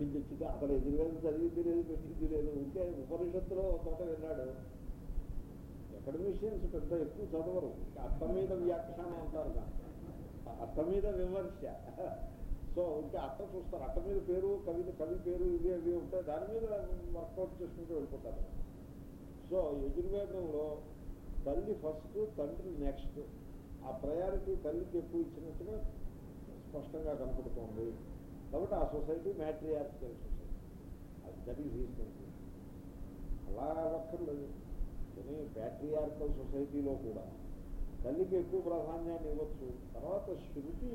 నుంచి వచ్చింది అతను ఎదురువేదం చదివింది లేదు పెట్టింది లేదు ఉంటే ఉపనిషత్తులో ఒక చోట విన్నాడు. అకాడమిషియన్స్ పెద్ద ఎక్కువ చదవరు. అత్త మీద వ్యాఖ్యానం అంటారు అర్థం మీద విమర్శ. సో ఇంకా అర్థం చూస్తారు. అట్ట మీద పేరు కవిత కవి పేరు ఇవి అవి ఉంటాయి. దాని మీద వర్కౌట్ చేసుకుంటూ వెళ్ళిపోతారు. సో యజుర్వేదంలో తల్లి ఫస్ట్ తండ్రి నెక్స్ట్. ఆ ప్రయారిటీ తల్లికి ఎక్కువ ఇచ్చినట్టుగా స్పష్టంగా కనపడుతోంది. కాబట్టి ఆ సొసైటీ మ్యాట్రియార్కికల్ సొసైటీ అది దట్ ఈస్ హీస్ అలా అక్కర్లేదు కానీ ప్యాట్రియార్కల్ సొసైటీలో కూడా తల్లికి ఎక్కువ ప్రాధాన్యాన్ని ఇవ్వచ్చు తర్వాత శృతి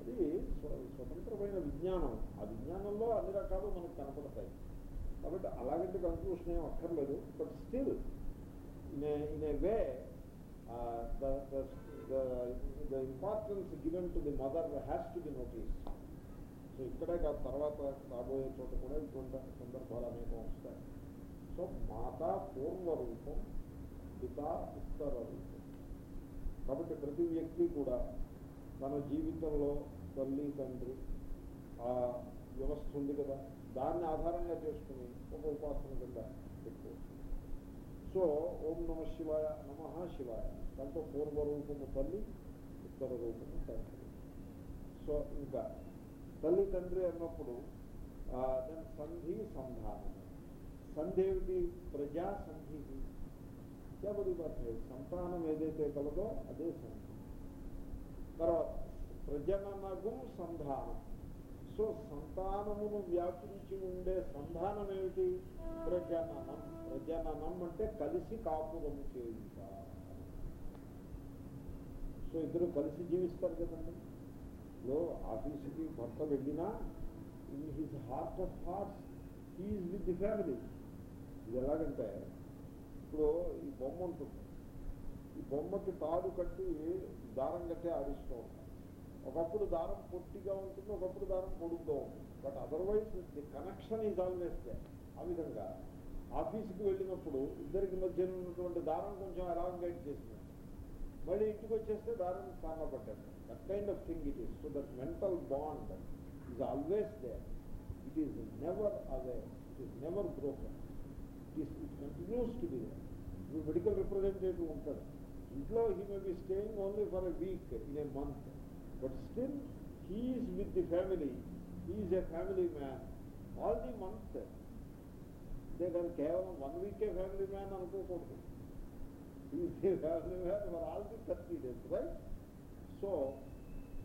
అది స్వ- స్వతంత్రమైన విజ్ఞానం ఆ విజ్ఞానంలో అన్ని రకాలు మనకు కనపడతాయి కాబట్టి అలాగంటే కన్క్లూషన్ ఏం అక్కర్లేదు but still in in a way the importance given to the mother has to be notice so ఇక్కడే కాదు తర్వాత రాబోయే చోట కూడా ఇటువంటి సందర్భాలు అనేకం వస్తాయి. సో మాత పూర్వ రూపం పిత ఉత్తర రూపం. కాబట్టి ప్రతి వ్యక్తి కూడా తన జీవితంలో తల్లి తండ్రి ఆ వ్యవస్థ ఉంది కదా దాన్ని ఆధారంగా చేసుకుని ఒక ఉపాసన కింద పెట్టుకోవచ్చు సో ఓం నమ శివాయ నమ శివాయ. దాంట్లో పూర్వ రూపము తల్లి ఉత్తర రూపము తండ్రి. సో ఇంకా తల్లి తండ్రి అన్నప్పుడు దాని సంధి సంధానం. సంధి ఏమిటి? ప్రజా సంధి. బడి సంతానం ఏదైతే కలదో అదే సంధి. తర్వాత ప్రజననగు సంధానం. సో సంతానమును వ్యాపించి ఉండే సంధానం ఏమిటి? ప్రజననం ప్రజననం అంటే కలిసి కాపురము చేయుట. సో ఇద్దరు కలిసి జీవిస్తారు కదండి. ఇప్పుడు ఆఫీస్కి భర్త వెళ్ళినా in his heart of hearts he's with the family ఇది ఎలాగంటే ఇప్పుడు ఈ బొమ్మ ఉంటుంది. ఈ బొమ్మకి తాడు కట్టి దారం కట్టి ఆడిస్తూ ఉంటాం ఒకప్పుడు దారం పొట్టిగా ఉంటుంది ఒకప్పుడు దారం పొడుగ్గా ఉంటుంది. But otherwise the connection is always there ఆ విధంగా ఆఫీస్కి వెళ్ళినప్పుడు ఇద్దరికి మధ్య ఉన్నటువంటి దారం కొంచెం ఎలాంగైట్ చేసినట్టు మళ్ళీ ఇంటికి వచ్చేస్తే దారం సానపడ్డాడు that kind of thing it is so that mental bond is always there it is never away it is never broken it is it continues to be ఇప్పుడు మెడికల్ రిప్రజెంటేటివ్ ఉంటాడు ఇంట్లో he may be staying only for a week in a month but still he's with the family he's a family man all the month అంతే కానీ కేవలం one వీకే family man అనుకోకూడదు. He's a family man for all the thirty days right so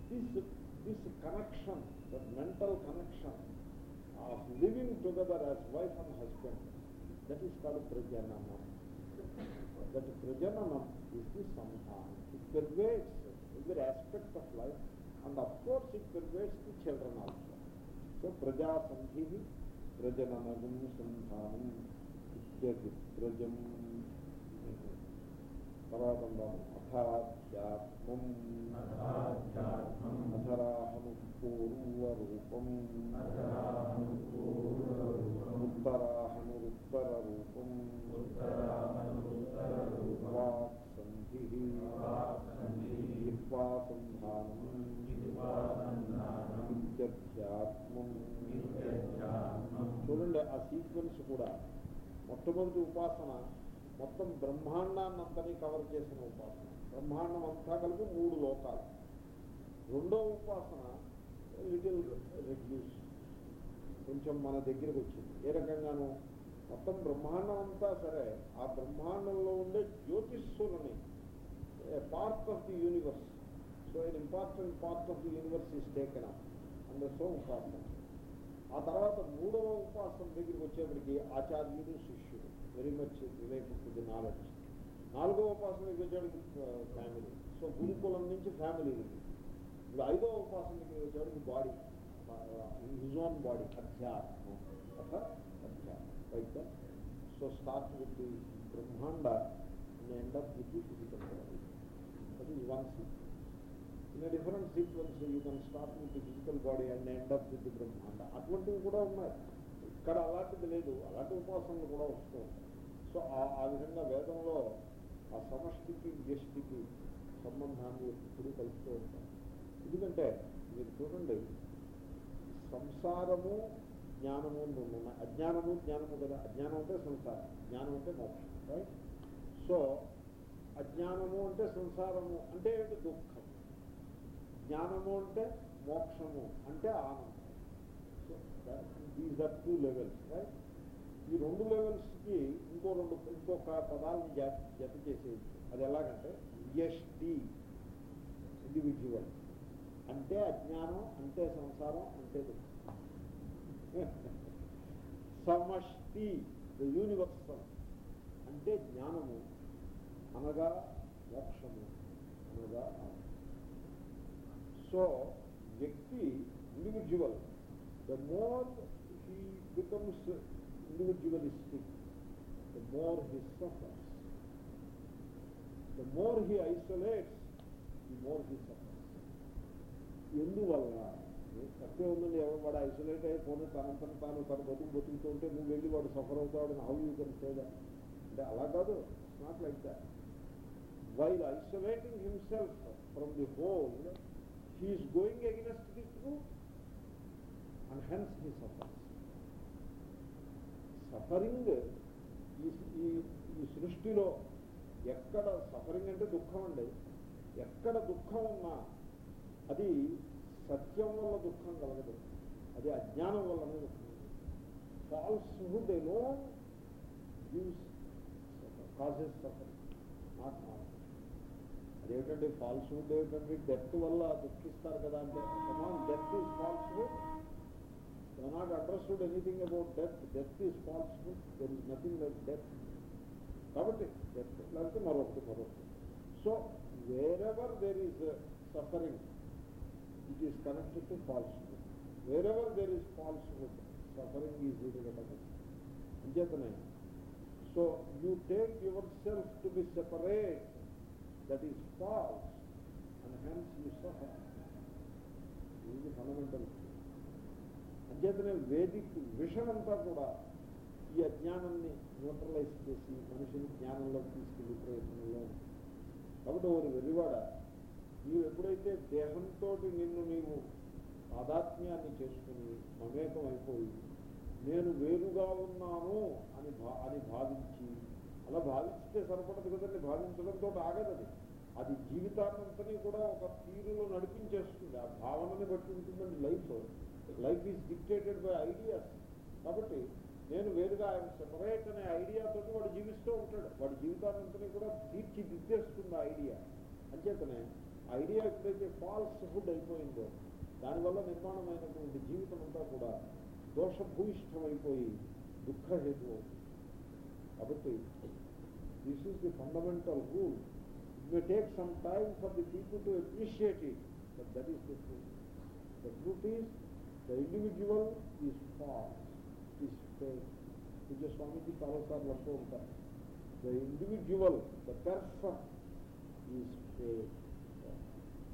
this this connection that mental connection of living together as wife and husband that is called ప్రజననం that ప్రజననం is the సంహాన్ it pervades every aspect of life and of course it pervades the children also so ప్రజాసంధి ప్రజననగం సంధానం ఇత్యది ప్రజం తర్వాత అథాధ్యాత్మం అధరాహను పూర్వరూపం. ఉత్తరాహను ఉత్తర రూపం వాక్సంధి. జిహ్వా సంధానం ఇత్యధ్యాత్మం చూడండి ఆ సీక్వెన్స్ కూడా మొట్టమొదటి ఉపాసన మొత్తం బ్రహ్మాండాన్ని అంతని కవర్ చేసిన ఉపాసన. బ్రహ్మాండం అంతా కలిపి మూడు లోకాలు. రెండో ఉపాసన లిటిల్ రెడ్యూస్ కొంచెం మన దగ్గరకు వచ్చింది. ఏ రకంగాను మొత్తం బ్రహ్మాండం అంతా సరే ఆ బ్రహ్మాండంలో ఉండే జ్యోతిష్సులని part of the universe so in important part of the universe is taken up and so ఉపాసన ఆ తర్వాత మూడవ ఉపాసన దగ్గరికి వచ్చేప్పటికి ఆచార్యుడు శిష్యుడు very much related to the knowledge నాలుగవ ఉపాసన వచ్చాడు ఫ్యామిలీ సో గురుకులం నుంచి ఫ్యామిలీ ఇప్పుడు ఐదవ ఉపాసనకి వచ్చాడు బాడీ హిజ్ ఓన్ బాడీ అధ్యాత్మ. అథ అధ్యాత్మం. Right so start with the Brahmanda and end up with the physical body that is one sequence in different sequence you can start with the physical body and end up with the బ్రహ్మాండ అటువంటివి కూడా ఉన్నాయి. ఇక్కడ అలాంటిది లేదు. అలాంటి ఉపాసనలు కూడా వస్తూ సో ఆ- ఆ విధంగా వేదంలో ఆ సమష్టికి వ్యష్టికి సంబంధాన్ని ఎప్పుడు కలుపుతూ ఉంటాం ఎందుకంటే మీరు చూడండి సంసారము జ్ఞానము ఉన్నాయి అజ్ఞానము జ్ఞానము కదా. అజ్ఞానం అంటే సంసారం. జ్ఞానం అంటే మోక్షం రైట్ సో అజ్ఞానము అంటే సంసారము అంటే ఏంటి? దుఃఖం జ్ఞానము అంటే మోక్షము అంటే ఆనందం. దీస్ ఆర్ టూ లెవెల్స్ ఈ రెండు లెవెల్స్కి ఇంకో రెండు ఇంకొక పదాలని జత జత చేసేయచ్చు. అది ఎలాగంటే ఎస్టి ఇండివిజువల్ అంటే అజ్ఞానం అంటే సంసారం అంటే దుఃఖం. సమష్టి ద యూనివర్సల్ అంటే జ్ఞానము అనగా మోక్షము అనగా సో వ్యక్తి individual the more he becomes individualistic the more he suffers the more he isolates the more he suffers ఎందువల్ల తప్పే ఉందండి ఎవరు వాడు ఐసోలేట్ అయిపోయి తనంతను తాను తన బతుకు బతుకుతూ ఉంటే నువ్వు వెళ్ళి వాడు సఫర్ అవుతాడని how you can say that అంటే అలా కాదు not like that while isolating himself from the whole he's going against the truth and hence he suffers suffering ఈ ఈ సృష్టిలో ఎక్కడ సఫరింగ్ అంటే దుఃఖం అండి. ఎక్కడ దుఃఖం ఉన్నా అది సత్యం వల్ల దుఃఖం కలగదు. అది అజ్ఞానం వల్లనే దుఃఖం falsehood allow gives causes suffering not not అదేమిటండి? ఫాల్స్హుడ్ ఏమిటంటే డెత్ వల్ల దుఃఖిస్తారు కదా అంటే death is falsehood you not understood anything about death death is falsehood there is nothing like death కాబట్టి డెత్ లేకపోతే మరొకటి మరొకటి so wherever there is suffering it is connected to falsehood wherever there is falsehood suffering is inevitable అంచేతనే so you take yourself to be separate that is false and hence you suffer ఇది fundamental అంచేతనే Vedic vision అంతా కూడా ఈ అజ్ఞానాన్ని neutralise చేసి మనిషిని జ్ఞానంలోకి తీసుకెళ్ళి ప్రయత్నంలో కాబట్టి వారు వెలివాడ నీవు ఎప్పుడైతే దేహంతో నిన్ను నీవు తాదాత్మ్యాన్ని చేసుకుని మమేకం అయిపోయి నేను వేరుగా ఉన్నాను అని భా అని భావించి అలా భావిస్తే సరిపడదు కదండి భావించడంతో ఆగదది అది జీవితాన్నంతని కూడా ఒక తీరులో నడిపించేస్తుంది. ఆ భావనని బట్టి ఉంటుందండి life. Life is dictated by ideas కాబట్టి నేను వేరుగా ఆయన సెపరేట్ అనే ఐడియాతో వాడు జీవిస్తూ ఉంటాడు. వాడి జీవితాన్నంతని కూడా తీర్చిదిద్దేస్తుంది ఆ ఐడియా అంచేతనే ఐడియా ఎప్పుడైతే ఫాల్స్ హుడ్ అయిపోయిందో దానివల్ల నిర్మాణమైనటువంటి జీవితం అంతా కూడా దోషభూయిష్టమైపోయి దుఃఖహేతు అవుతుంది. కాబట్టి this is the fundamental rule it may take some time for the people to appreciate it but that is the truth the truth is the individual is false is fake పూజ్య స్వామీజీ చాలాసార్లు అంటూ ఉంటారు the individual the person is fake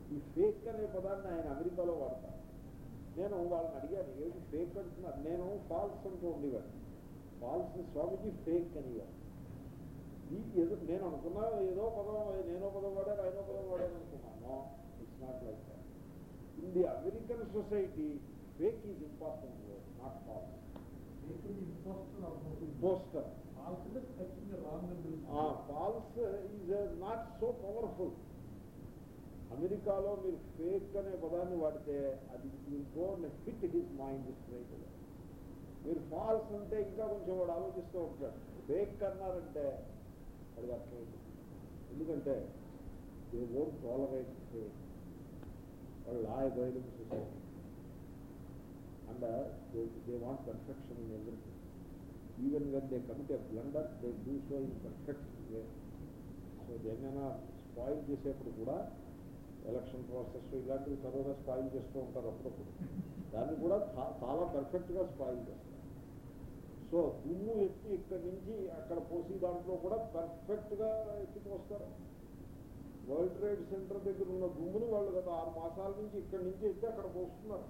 ఈ fake అనే పదాన్ని ఆయన అమెరికాలో వాడతారు నేను వాళ్ళని అడిగాను ఏమిటి ఫేక్ అంటున్నారు నేను ఫాల్స్ అంటూ ఉండేవాడు ఫాల్స్ స్వామిజీ ఫేక్ అనేవారు ఈ ఏదో నేను అనుకున్నా ఏదో పదం నేనో పదం వాడారు ఆయనో పదం వాడారు అనుకున్నాను it's not like that in the American society fake is important word not false poster false is not so powerful అమెరికాలో మీరు ఫేక్ అనే పదాన్ని వాడితే అది will go hit his mind straight మీరు ఫాల్స్ అంటే ఇంకా కొంచెం వాడు ఆలోచిస్తూ ఉంటాడు ఫేక్ అన్నారంటే వాడికి అర్థమైంది ఎందుకంటే దే వోంట్ టాలరేట్ ఫేక్ వాళ్ళు law abiding and they they want perfection in everything even when they commit a blunder they do so in perfect way so దేన్నైనా స్పాయిల్ చేసేప్పుడు కూడా ఎలక్షన్ ప్రాసెస్ ఇలాంటివి త్వరగా స్పాయిల్ చేస్తూ ఉంటారు అప్పుడప్పుడు. దాన్ని కూడా చాలా పర్ఫెక్ట్గా స్పాయిల్ చేస్తారు. సో దుమ్ము ఎత్తి ఇక్కడి నుంచి అక్కడ పోసి దాంట్లో కూడా పర్ఫెక్ట్గా ఎత్తిపోస్తారు వరల్డ్ ట్రేడ్ సెంటర్ దగ్గర ఉన్న దుమ్ముని వాళ్ళు గత ఆరు మాసాల నుంచి ఇక్కడి నుంచి ఎత్తి అక్కడ పోస్తున్నారు.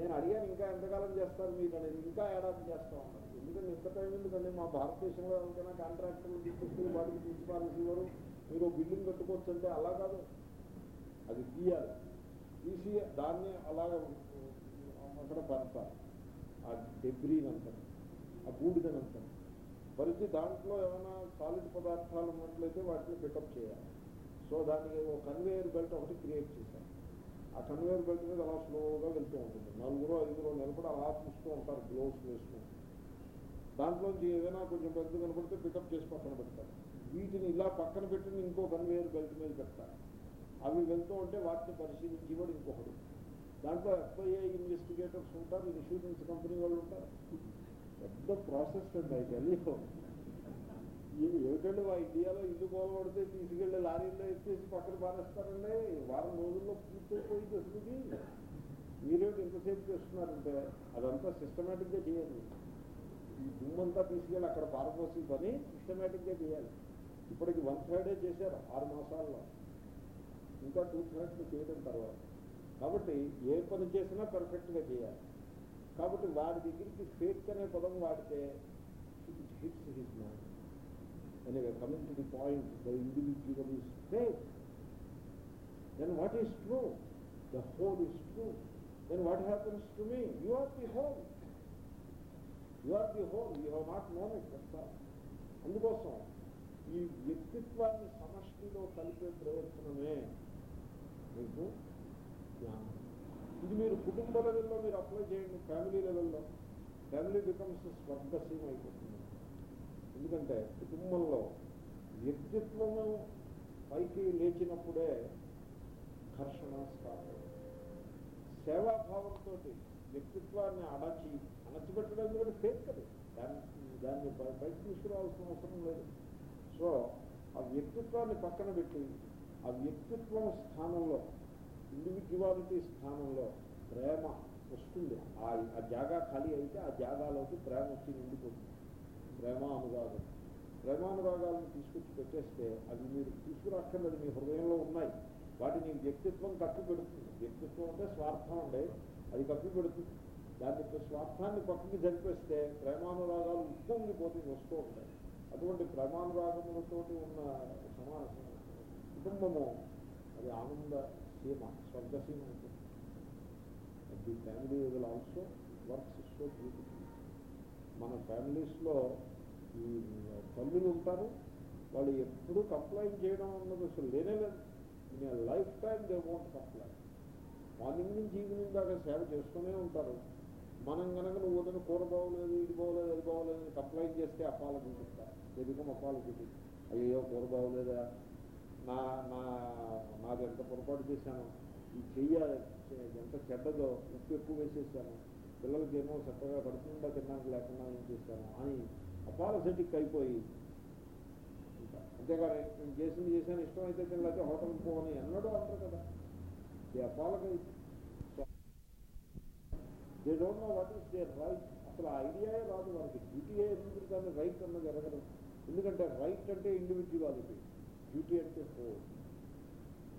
నేను అడిగాను ఇంకా ఎంతకాలం చేస్తారు మీరు? అనేది ఇంకా ఏడాది చేస్తా ఉన్నారు ఎందుకంటే ఇంత టైం ఎందుకండి? మా భారతదేశంలో ఎవరికైనా కాంట్రాక్టర్లు తీసుకొచ్చి వాటికి ప్రిన్సిపాల్స్ వారు మీరు బిల్డింగ్ కట్టుకోవచ్చు అంటే అలా కాదు. అది తీయాలి. తీసి దాన్ని అలాగ అక్కడ పరపాలి ఆ డెబ్రీని అంటారు ఆ బూడిదని పరిచి దాంట్లో ఏమైనా సాలిడ్ పదార్థాలు ఉన్నట్లయితే వాటిని పికప్ చేయాలి. సో దానికి ఒక కన్వేయర్ బెల్ట్ ఒకటి క్రియేట్ చేశారు ఆ కన్వేయర్ బెల్ట్ మీద అలా స్లోగా వెళ్తూ ఉంటుంది. నలుగురు ఐదుగురు నిలబడి అలా చూస్తూ ఉంటారు గ్లోవ్స్ వేసుకుంటారు దాంట్లోంచి ఏదైనా కొంచెం పెద్ద కనపడితే పికప్ చేసి పక్కన పెడతారు. వీటిని ఇలా పక్కన పెట్టిన ఇంకో కన్వేయర్ బెల్ట్ మీద పెడతారు. అవి వెళ్తూ ఉంటే వాటిని పరిశీలించి కూడా ఇంకొకడు. దాంట్లో ఎఫ్ఐఏ ఇన్వెస్టిగేటర్స్ ఉంటారు ఇన్సూరెన్స్ కంపెనీ వాళ్ళు ఉంటారు. పెద్ద ప్రాసెస్ అండి అయితే ఇవి ఏమిటండి మా ఇండియాలో ఇల్లు పోలబడితే తీసుకెళ్ళి లారీలో ఎత్తేసి పక్కన పారేస్తారండి? వారం రోజుల్లో పూర్తయిపోయి అసలుకి మీరేమిటి ఎంతసేపు చేస్తున్నారంటే అదంతా సిస్టమేటిక్గా చేయాలి. ఈ దుమ్మంతా తీసుకెళ్ళి అక్కడ పారపోసి పని సిస్టమేటిక్గా చేయాలి. ఇప్పటికి వన్ థర్డే చేశారు ఆరు మాసాల్లో. ఇంకా టూ థర్డ్స్ చేయడం తర్వాత. కాబట్టి ఏ పని చేసినా పర్ఫెక్ట్గా చేయాలి. కాబట్టి వాడి దగ్గరికి ఫేక్ అనే పదం వాడితే it hits hit mind anyway coming to the point the individual is fake then what is true the whole is true then what happens to me you are the whole you are the whole you have not known it అందుకోసం ఈ వ్యక్తిత్వాన్ని సమష్టిలో కలిపే ప్రయత్నమే. మీకు జ్ఞానం. ఇది మీరు కుటుంబ లెవెల్లో మీరు అప్లై చేయండి. ఫ్యామిలీ లెవెల్లో. ఫ్యామిలీ బికమ్స్ స్వర్గసీమ అయిపోతుంది. ఎందుకంటే కుటుంబంలో వ్యక్తిత్వము పైకి లేచినప్పుడే ఘర్షణ స్టార్ట్ సేవాభావంతో వ్యక్తిత్వాన్ని అణచి అణచిపెట్టడం ఎందుకంటే ఫేక్ కదా. దాన్ని దాన్ని పైకి తీసుకురావాల్సిన అవసరం లేదు. సో ఆ వ్యక్తిత్వాన్ని పక్కన పెట్టి ఆ వ్యక్తిత్వం స్థానంలో ఇండివిజువాలిటీ స్థానంలో ప్రేమ వస్తుంది. ఆ ఆ జాగా ఖాళీ అయితే ఆ జాగాలోకి ప్రేమ వచ్చి నిండిపోతుంది. ప్రేమ అనురాగం. ప్రేమానురాగాలను తీసుకొచ్చి పెట్టేస్తే అవి మీరు తీసుకురాక్కర్లేదు మీ హృదయంలో ఉన్నాయి. వాటిని వ్యక్తిత్వం కప్పి పెడుతుంది. వ్యక్తిత్వం అంటే స్వార్థం ఉండే అది కప్పి పెడుతుంది. దాని యొక్క స్వార్థాన్ని పక్కకి జరిపేస్తే ప్రేమానురాగాలు ఉప్పొంగిపోతే వస్తూ ఉంటాయి. అటువంటి ప్రేమానురాగములతో ఉన్న సమాన కుటుంబము అది ఆనంద సీమ స్వర్గసీమ ఉంటుంది the family will also works so beautiful మన ఫ్యామిలీస్లో ఈ తల్లులు ఉంటారు. వాళ్ళు ఎప్పుడు కంప్లైంట్ చేయడం అన్నది అసలు లేనే లేదు. In life time they won't complaint morning నుంచి ఈవినింగ్ దాకా సేవ చేస్తూనే ఉంటారు. మనం కనుక నువ్వు వదిన కూర బాగోలేదు ఇది బాగోలేదు అది బాగోలేదు అని కంప్లైంట్ చేస్తే అపాలజీ చెప్తారు ఎదుగు అపాలజీ అయ్యో కూర బాగోలేదా? నా నా నాది ఎంత పొరపాటు చేశాను. ఈ చెయ్య ఎంత చెడ్డదో ఉప్పు ఎక్కువ వేసేసాను. పిల్లలకి ఏమో చక్కగా పడుతుందా తిన్నాక లేకుండా ఏం చేశాను అని అపాలసెటిక్ అయిపోయి. ఉంటా. నేను చేసింది చేశాను ఇష్టం అయితే తినలేకపోతే హోటల్కి పోవని ఎన్నడూ అంటారు కదా. ఈ అపాలకి they don't know what is there right అసలు ఐడియాయే రాదు వారికి డ్యూటీయే ఎందుకు కానీ రైట్ అన్నది ఎరగదు ఎందుకంటే రైట్ అంటే ఇండివిజువాలిటీ డ్యూటీ అంటే ఫోర్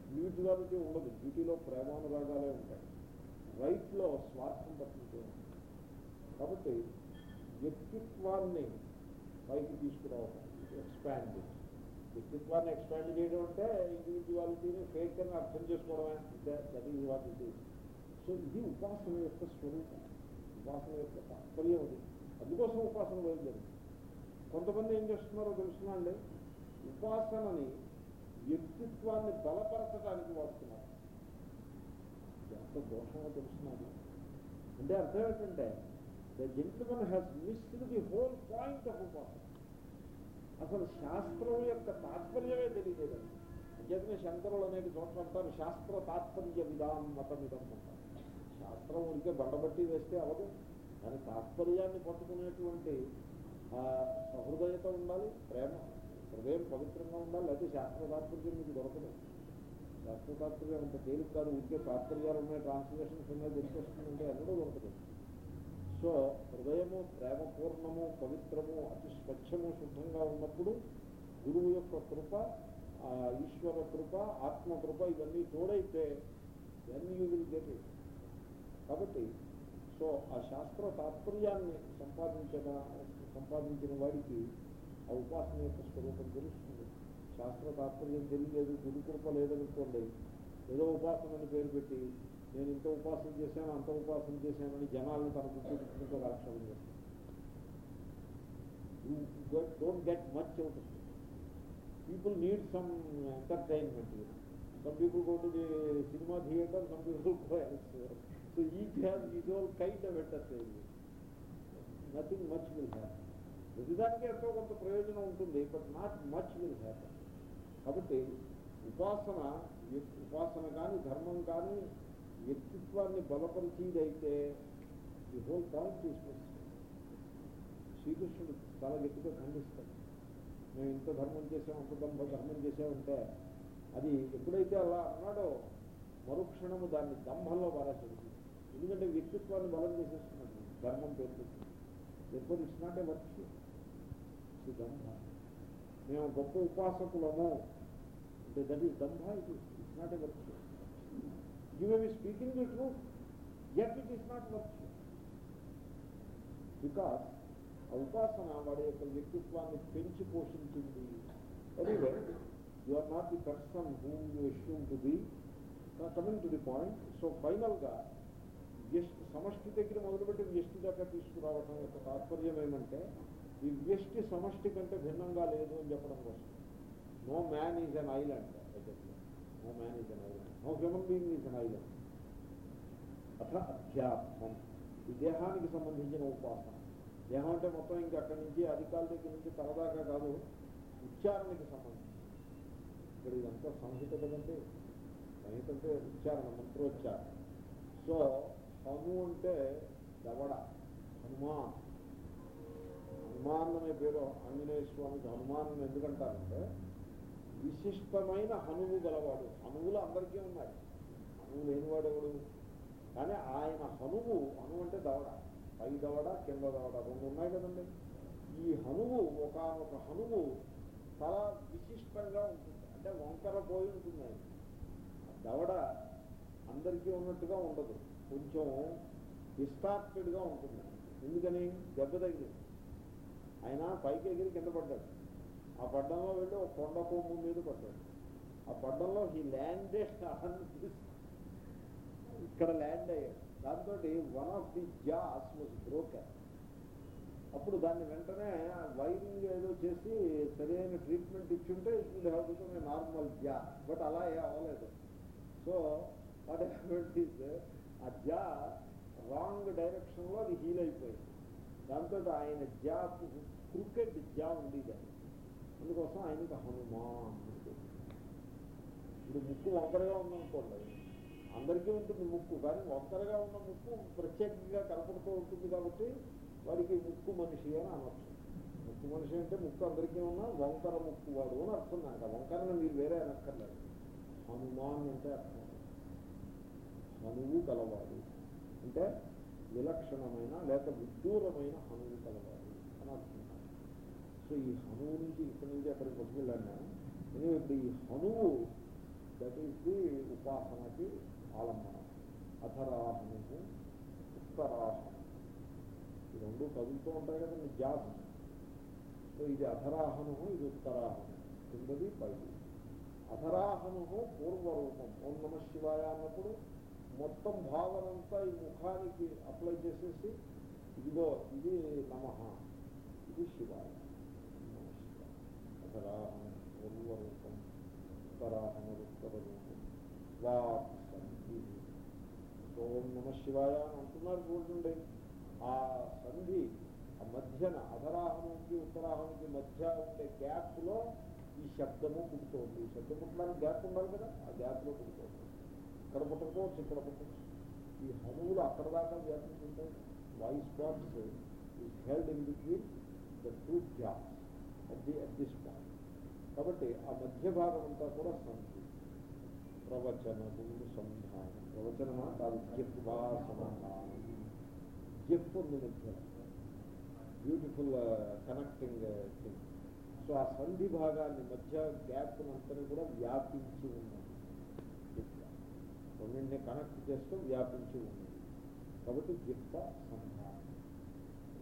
ఇండివిజువాలిటీ ఉండదు. డ్యూటీలో ప్రేమానురాగాలే ఉంటాయి. రైట్లో స్వార్థం పట్టించే కాబట్టి వ్యక్తిత్వాన్ని పైకి తీసుకురావడం ఎక్స్పాండ్ వ్యక్తిత్వాన్ని ఎక్స్పాండ్ చేయడం అంటే ఇండివిజువాలిటీని ఫేక్ అని అర్థం చేసుకోవడమే. That is what it so ఇది ఉపాసన యొక్క స్వరూపం. ఉపాసన యొక్క తాత్పర్యం అది. అందుకోసం ఉపాసన బయలుదేరింది కొంతమంది ఏం చేస్తున్నారో తెలుసునా ఉపాసనని వ్యక్తిత్వాన్ని బలపరచడానికి వాడుతున్నారు. ఎంత దోషమో తెలుస్తున్నది అంటే అర్థం ఏంటంటే the gentleman has missed the whole point of ఉపాసన అసలు శాస్త్రం యొక్క తాత్పర్యమే తెలియలేదు. అంచేతనే శంకరులు అనేది చోట్ల అంటారు శాస్త్ర తాత్పర్య విధానం మతమిదం అంటారు. శాస్త్రం ఉంటే బండబట్టి వేస్తే అవదు. దాని తాత్పర్యాన్ని పట్టుకునేటువంటి ఆ సహృదయత ఉండాలి ప్రేమ హృదయం పవిత్రంగా ఉండాలి లేకపోతే శాస్త్ర తాత్పర్యం మీకు దొరకదు. శాస్త్ర తాత్పర్యం అంత తేలిక కాదు ఉంటే తాత్పర్యాలు ఉన్నాయి ట్రాన్స్లేషన్స్ ఉన్నాయి తెలిసేస్తుందంటే ఎన్నడూ దొరకదు. సో హృదయము ప్రేమపూర్ణము పవిత్రము అతి స్వచ్ఛము శుద్ధంగా ఉన్నప్పుడు గురువు యొక్క కృప ఆ ఈశ్వర కృప ఆత్మకృప ఇవన్నీ తోడైతే then you will get it కాబట్టి సో ఆ శాస్త్ర తాత్పర్యాన్ని సంపాదించిన సంపాదించిన వాడికి ఆ ఉపాసన యొక్క స్వరూపం తెలుస్తుంది. శాస్త్ర తాత్పర్యం తెలియలేదు గురు కృప లేదనుకోండి ఏదో ఉపాసనని పేరు పెట్టి నేను ఇంత ఉపాసన చేశాను అంత ఉపాసన చేశానని జనాలను తన చుట్టూ తిప్పుకుంటూ రాక్షసం చేస్తాను don't get much out of people need some entertainment some people go to the cinema theatre some people go so each has is all kind of entertainment nothing much will happen ప్రతిదానికి ఎంతో కొంత ప్రయోజనం ఉంటుంది but not much will happen కాబట్టి ఉపాసన వ్యక్- ఉపాసన కానీ ధర్మం కానీ వ్యక్తిత్వాన్ని బలపరిచేదైతే ఈ హోల్ కాల్ తీసుకొస్తుంది శ్రీకృష్ణుడు చాలా గట్టిగా ఖండిస్తాడు. మేము ఇంత ధర్మం చేసాం అంత ధర్మ ధర్మం చేసామంటే అది ఎప్పుడైతే అలా అన్నాడో మరుక్షణము దాన్ని దంభంలో పారేసాడు ఎందుకంటే వ్యక్తిత్వాన్ని బలం చేసేస్తున్నాడు. ధర్మం పెరుగుతుంది ఎప్పుడు ఇట్స్ నాట్ ఇది దంభ. మేము గొప్ప ఉపాసకులము. అంటే that is దంభ it it's not you may be speaking the truth yet it is not virtue because ఆ ఉపాసన వాడి యొక్క వ్యక్తిత్వాన్ని పెంచి పోషించింది anyway you are not the person whom you assume to be coming to the point so ఫైనల్గా వ్యష్టి సమష్టి దగ్గర మొదలుపెట్టి వ్యష్టి దాకా తీసుకురావడం యొక్క తాత్పర్యం ఏమంటే ఈ వ్యష్టి సమష్టి కంటే భిన్నంగా లేదు అని చెప్పడం కోసం no man is an island no man is an island no human being is an island అథ అధ్యాత్మం ఈ దేహానికి సంబంధించిన ఉపాసన దేహం అంటే మొత్తం ఇంకా అక్కడి నుంచి అధికారుల దగ్గర నుంచి తలదాకా కాదు ఉచ్చారణకి సంబంధించి ఇక్కడ ఇదంతా సంహిత కదండి సంహిత అంటే ఉచ్చారణ మంత్రోచ్చారణ సో హను అంటే దవడ హనుమాన్ హనుమాన్ అనే పేరు ఆంజనేయ స్వామికి హనుమాన్ అని ఎందుకంటారంటే విశిష్టమైన హనువు గలవాడు. హనువులు అందరికీ ఉన్నాయి హనువు లేనివాడు ఎవడు? కానీ ఆయన హనువు హనువు అంటే దవడ. పై దవడ కింద దవడ రెండు ఉన్నాయి కదండి. ఈ హనువు ఒక హనువు చాలా విశిష్టంగా ఉంటుంది. అంటే వంకర పోయి ఉంటుంది ఆయన. ఆ దవడ అందరికీ ఉన్నట్టుగా ఉండదు. కొంచెం డిస్ట్రాక్టెడ్గా ఉంటుంది. ఎందుకని? దెబ్బ తగిలింది. ఆయన పైకి ఎగిరి కింద పడ్డాడు. ఆ పడ్డంలో వెళ్ళి ఒక కొండ కొమ్ము మీద పడ్డాడు. ఆ పడ్డంలో ఈ ల్యాండెడ్ ఇక్కడ ల్యాండ్ అయ్యాడు. దాంతో one of the jaws was broken అప్పుడు దాన్ని వెంటనే వైరింగ్ ఏదో చేసి సరైన ట్రీట్మెంట్ ఇచ్చుంటే ఇది విల్ నార్మల్ జా బట్ అలా ఏ అవ్వలేదు. సో వాట్ ఈస్ ఆ జా రాంగ్ డైరెక్షన్లో అది హీల్ అయిపోయింది. దాంతో ఆయన జా క్రికెట్ జా ఉంది దాన్ని అందుకోసం ఆయనకి హనుమాన్ అని ఇప్పుడు ముక్కు వంకరగా ఉందనుకోండి అందరికీ ఉంటుంది ముక్కు కానీ వంకరగా ఉన్న ముక్కు ప్రత్యేకంగా కనపడుతూ ఉంటుంది కాబట్టి వాడికి ముక్కు మనిషి అని అనొచ్చు ముక్కు మనిషి అంటే ముక్కు అందరికీ ఉన్న వంకర ముక్కు వాడు అని అర్థం నాకు ఆ వంకరను మీరు వేరే అనక్కర్లేదు హనుమాన్ అంటే అర్థం హనువు కలవాడు అంటే విలక్షణమైన లేక విదూరమైన హనువు కలవాడు. సో ఈ హనువు నుంచి ఇక్కడి నుంచి అక్కడికి పట్టుకెళ్ళాను నేను ఇప్పుడు ఈ హనువు దట్ ఈస్ ది ఉపాసనకి ఆలంబనం అధరాహము ఉత్తరాహం ఈ రెండు కదులుతూ ఉంటాయి కదా మీ జాబ్ సో ఇది అధరాహనము ఇది ఉత్తరాహము కిందది పైది అధరాహనము పూర్వరూపం ఓం నమ శివాయ అన్నప్పుడు మొత్తం భావనంతా ఈ ముఖానికి అప్లై చేసేసి ఇదిగో ఇది నమ ఇది శివాయ నమ శివాయ అధరాహనం పూర్వరూపం ఉత్తరాహన ఉత్తర రూపం వాక్ సంధి ఓం నమ శివాయ అని అంటున్నారు చూడండి ఆ సంధి ఆ మధ్యన అధరాహనంకి ఉత్తరాహనంకి మధ్య ఉండే గ్యాప్లో ఈ శబ్దము పుడుతోంది ఈ శబ్దం పుట్టడానికి గ్యాప్ ఉండాలి కదా ఆ గ్యాప్లో పుడుతోంది ఇక్కడ పుట్టకపోవచ్చు ఇక్కడ పుట్టచ్చు ఈ హనువులు అక్కడ దాకా వ్యాపించుంటాయి voice box is held in between the two gaps at the at this point కాబట్టి ఆ మధ్య భాగం అంతా కూడా సంధి. ప్రవచనము సంధానం. ప్రవచనమా? కాదు జిహ్వా సమాధానం. జిహ్ ఉంది మధ్య. బ్యూటిఫుల్ కనెక్టింగ్ థింగ్ సో ఆ సంధి భాగాన్ని మధ్య గ్యాప్ అంతా కూడా వ్యాపించి ఉన్నది. జిహ్వ రెండింటిని కనెక్ట్ చేస్తూ వ్యాపించి ఉన్నది. కాబట్టి జిహ్వ సంధానం.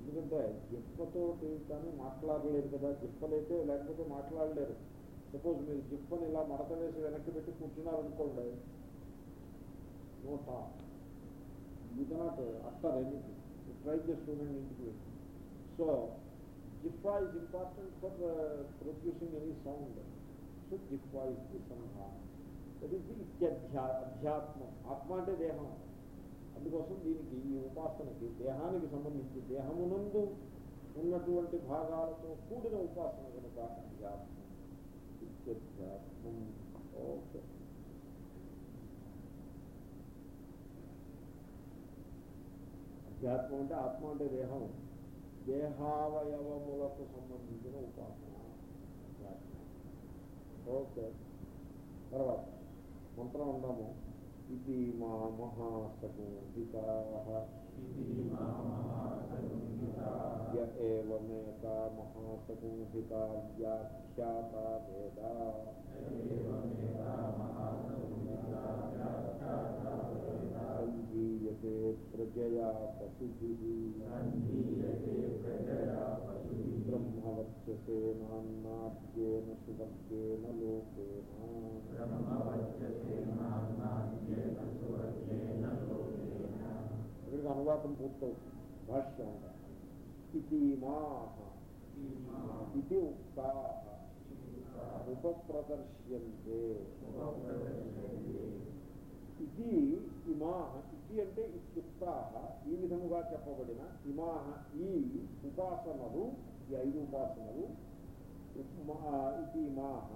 ఎందుకంటే జిప్పతోటి కానీ మాట్లాడలేరు కదా. జిప్పలైతే లేకపోతే మాట్లాడలేరు. సపోజ్ మీరు జిప్పని ఇలా మడత వేసి వెనక్కి పెట్టి కూర్చున్నారనుకోండి. No talk. You cannot utter anything. Try చేస్తున్నాను ఇంటికి వెళ్ళి so జిఫ్వా is important for producing any sound so జిఫ్వా is the సంహారం దట్ ఈస్ ది ఇత్యధ్యా అధ్యాత్మం. ఆత్మ అంటే దేహం. అందుకోసం దీనికి ఈ ఉపాసనకి దేహానికి సంబంధించి దేహమునందు ఉన్నటువంటి భాగాలతో కూడిన ఉపాసన కనుక అధ్యాత్మం ఓకే. అధ్యాత్మం అంటే ఆత్మ అంటే దేహం. దేహావయవములకు సంబంధించిన ఉపాసన. ఓకే. తర్వాత మంత్రం ఉందాము ఇది మా మహాసగుహితా య ఏవమేకా మహాసగుహితా వ్యాఖ్యాత వేద ప్రజయా పశుభిः బ్రహ్మవర్చసేనాన్నాద్యేన సువర్గేణ లోకేన ఇక్కడికి అనువాదం పూర్తవుతుంది భాష్యం ఇతీమాహ ఇది ఉక్తా ఉపప్రదర్శ్యంతే ఇది ఇమాహ ఇది అంటే ఇత్యుక్తాహ ఈ విధముగా చెప్పబడిన ఇమాహ ఈ ఉపాసనలు ఈ ఐదు ఉపాసనలు ఇతీమాహ.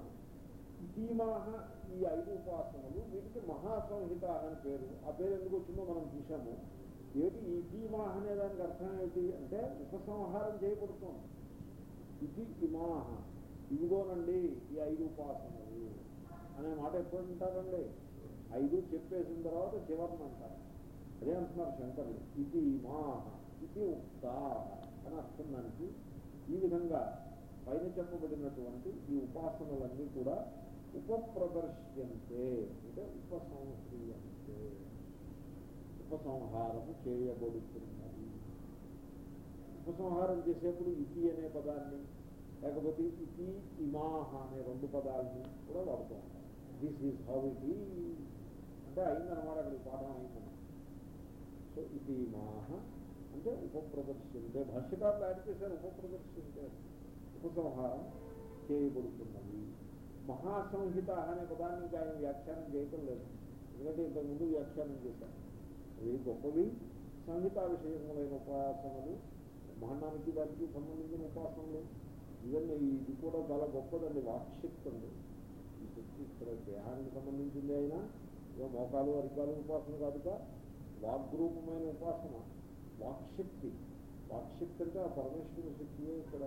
ఇతీమాహ ఈ ఐదు ఉపాసనలు వీటికి మహాసంహిత అని పేరు. ఆ పేరు ఎందుకు వచ్చిందో మనం చూసాము ఏమిటి? ఈ ఇతీమాహ అనే దానికి అర్థం ఏమిటి అంటే ఉపసంహారం చేయబడుతోంది. ఇది ఇమాహ ఇదిగోనండి ఈ ఐదు ఉపాసనలు అనే మాట ఎప్పుడు ఉంటారండి ఐదు చెప్పేసిన తర్వాత చివరిని అంటారు. అదే అంటున్నారు శంకరులు. ఇది మా ఇది ఉక్తా అని అర్థం దానికి ఈ విధంగా పైన చెప్పబడినటువంటి ఈ ఉపాసనలన్నీ కూడా ఉపప్రదర్శ్యంతే. అంటే ఉపసంహ్రీయంతే. ఉపసంహారము చేయబడుతున్నది. ఉపసంహారం చేసేప్పుడు ఇతి అనే పదాన్ని లేకపోతే ఇతి ఇమాహ అనే రెండు పదాలని కూడా వాడుతూ ఉంటాం దిస్ ఈజ్ హౌ ఇట్ అంటే అయిందనమాట అక్కడ పాఠం అయింది సో ఇది మాహ అంటే ఉపప్రదర్శిందే భాష్యకారులు యాడ్ చేశారు ఉపప్రదర్శింటే ఉపసంహారం చేయబడుతున్నది. మహాసంహిత అనే పదాన్ని ఇంకా ఆయన వ్యాఖ్యానం చేయటం లేదు. ఎందుకంటే ఇంతకుముందు వ్యాఖ్యానం చేశారు. ఇవి గొప్పవి. సంహిత విషయములైన ఉపాసనలు మహనానికి దానికి సంబంధించిన ఉపాసనలు ఇవన్నీ ఇది కూడా చాలా గొప్పదండి వాక్శక్తి అండి ఇక్కడ దేహానికి సంబంధించింది అయినా ఇక మోకాలు అరికాలు ఉపాసన కాదుగా వాగ్రూపమైన ఉపాసన వాక్శక్తి. వాక్శక్తి అంటే ఆ పరమేశ్వర శక్తియే ఇక్కడ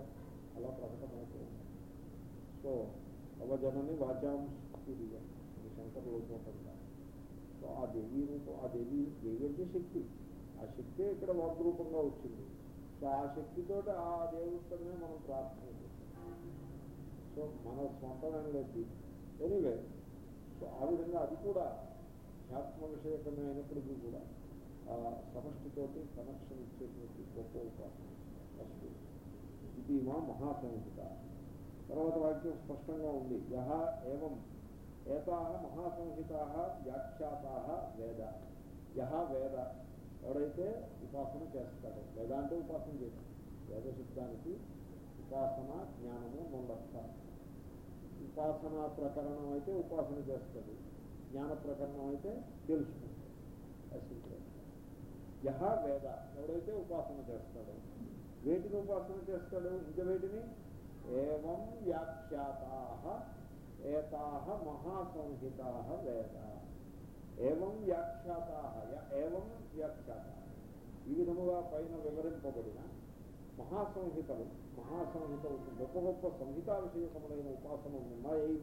అలా ప్రకటమవుతుంది సో అవజనని వాచాం ఇది శంకరులు పోతుంటారు సో ఆ దేవీ రూపం ఆ దేవి దేవి అంటే శక్తి. ఆ శక్తే ఇక్కడ వాగ్రూపంగా వచ్చింది. సో ఆ శక్తితో ఆ దేవుడితోనే మనం ప్రార్థన చేస్తాం. సో మన స్వంతమైన లేదు ఎనీవే సో ఆ విధంగా అది కూడా ఆత్మ విషయకమే అయినప్పటికీ కూడా ఆ సమష్టితోటి కనెక్షన్ ఇచ్చేటువంటి గొప్ప ఉపాసన. ఫస్ట్ ఇది మా మహాసంహిత. తర్వాత వాక్యం స్పష్టంగా ఉంది. యహ ఏవం ఏతా మహాసంహిత వ్యాఖ్యాత వేద. యహ వేద. ఎవడైతే ఉపాసన చేస్తాడో వేద అంటే ఉపాసన చేస్తాడు వేద శబ్దానికి ఉపాసన జ్ఞానము మొండస్థ ఉపాసన ప్రకరణం అయితే ఉపాసన చేస్తాడు. జ్ఞాన ప్రకరణం అయితే తెలుసుకుంటాడు యహ వేద. ఎవడైతే ఉపాసన చేస్తాడో వేటిని ఉపాసన చేస్తాడు ఇంక వేటిని? ఏవం వ్యాఖ్యాతా ఏతా మహాసంహితా వేద. ఏవం వ్యాఖ్యాతా ఏవం వ్యాఖ్యాత. ఈ విధముగా పైన వివరింపబడిన మహాసంహితలు మహాసంహితలు గొప్ప గొప్ప సంహితా విషయకములైన ఉపాసనలు ఉన్నాయి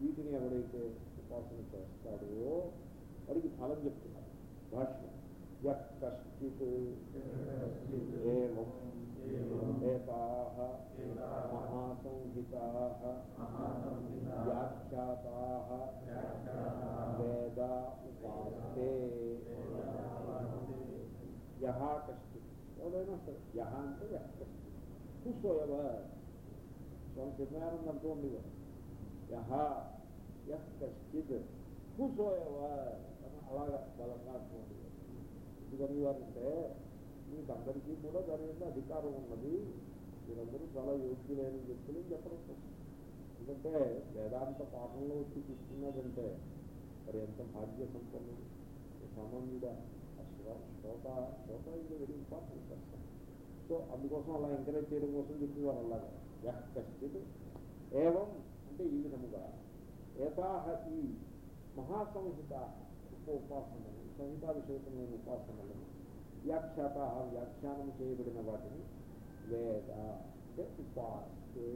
వీటిని ఎవరైతే ఉపాసన చేస్తాడో వాడికి ఫలం చెప్తున్నారు భాష్యం యశ్చిత్ ఏవం ఏతాః మహాసంహితాః వ్యాఖ్యాతాః వేద ఉపాస్తే యహ కశ్చిత్ ఎవరైనా సరే యహ అంటే యహ కశ్చిత్ హుసోయవ స్వామి చిన్నారాయణ అంటూ ఉండేవారు యహ యహ్ కశ్చిత్ హుసోయవ అలాగా బలంగా అంటూ ఉండేవారు ఎందుకనేవారంటే మీకు అందరికీ కూడా దాని మీద అధికారం ఉన్నది మీరందరూ చాలా యోగ్యులైన వ్యక్తులు అని చెప్పడం కోసం ఎందుకంటే వేదాంత పాఠంలో వచ్చి తీసుకున్నదంటే మరి ఎంత భాగ్య సంపన్నుడు సామాన్యుడా శ్రోత శ్రోత ఇది వెరీ ఇంపార్టెంట్ పర్సన్ సో అందుకోసం అలా ఎంకరేజ్ చేయడం కోసం చెప్పేవారు అలాగా యహ్ ఏవం అంటే ఈ విధముగా ఏతాహ మహాసంహిత ఉపాసనలు సంహితా విషయకమైన ఉపాసనలను వ్యాఖ్యాత వ్యాఖ్యానం చేయబడిన వాటిని వేద అంటే ఉపాసే